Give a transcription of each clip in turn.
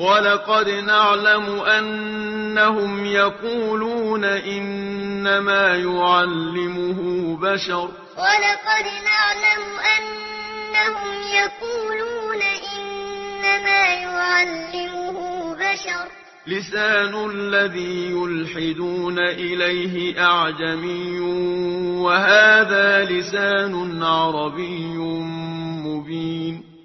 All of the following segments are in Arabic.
وَلَقَدْ نَعْلَمُ أَنَّهُمْ يَقُولُونَ إِنَّمَا يُعَلِّمُهُ بَشَرٌ. وَلَقَدْ نَعْلَمُ أَنَّهُمْ يَقُولُونَ إِنَّمَا يُعَلِّمُهُ بَشَرٌ. لسان الذي يلحدون إليه أعجمي وهذا لسان عربي مبين.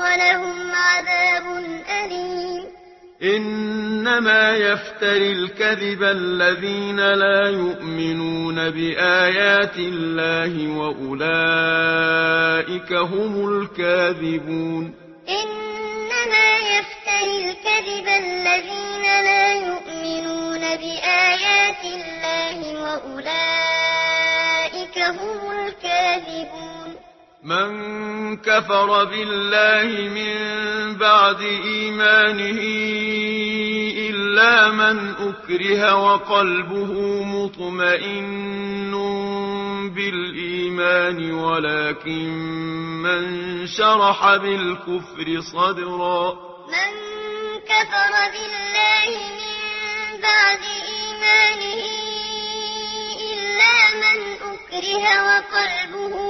ولهم عذاب أليم. إنما يفتر الكذب الذين لا يؤمنون بآيات الله وأولئك هم الكاذبون. إنما يفتر الكذب الذين لا يؤمنون بآيات الله وأولئك هم الكاذبون. من كفر بالله من بعد إيمانه إلا من أكره وقلبه مطمئن بالإيمان ولكن من شرح بالكفر صدرا. من كفر بالله من بعد إيمانه إلا من أكره وقلبه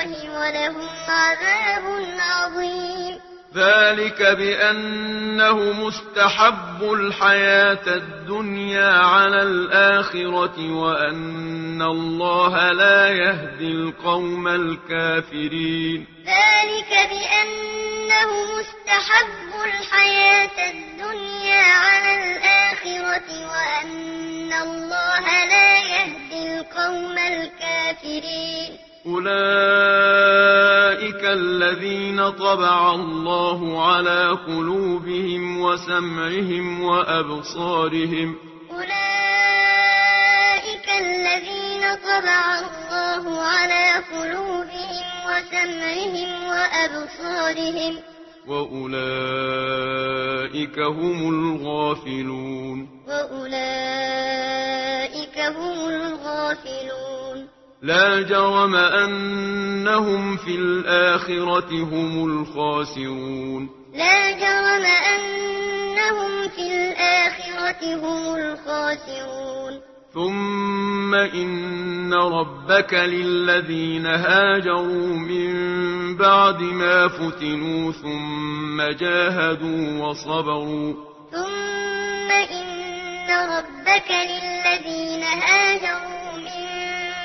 الله ولهم عذاب عظيم. ذلك بأنه مستحب الحياة الدنيا على الآخرة وأن الله لا يهدي القوم الكافرين. ذلك بأنه مستحب الحياة الدنيا على الآخرة وأن الله لا يهدي القوم الكافرين. أولئك الذين طبع الله على قلوبهم وسمعهم وأبصارهم أولئك الذين طبع الله على قلوبهم وسمعهم وأبصارهم وأولئك هم الغافلون وأولئك هم الغافلون لا جرم أنهم في الآخرة هم الخاسرون. لا جرم أنهم في الآخرة هم الخاسرون. ثم إن ربك للذين هاجروا من بعد ما فتنوا ثم جاهدوا وصبروا. ثم إن ربك للذين هاجروا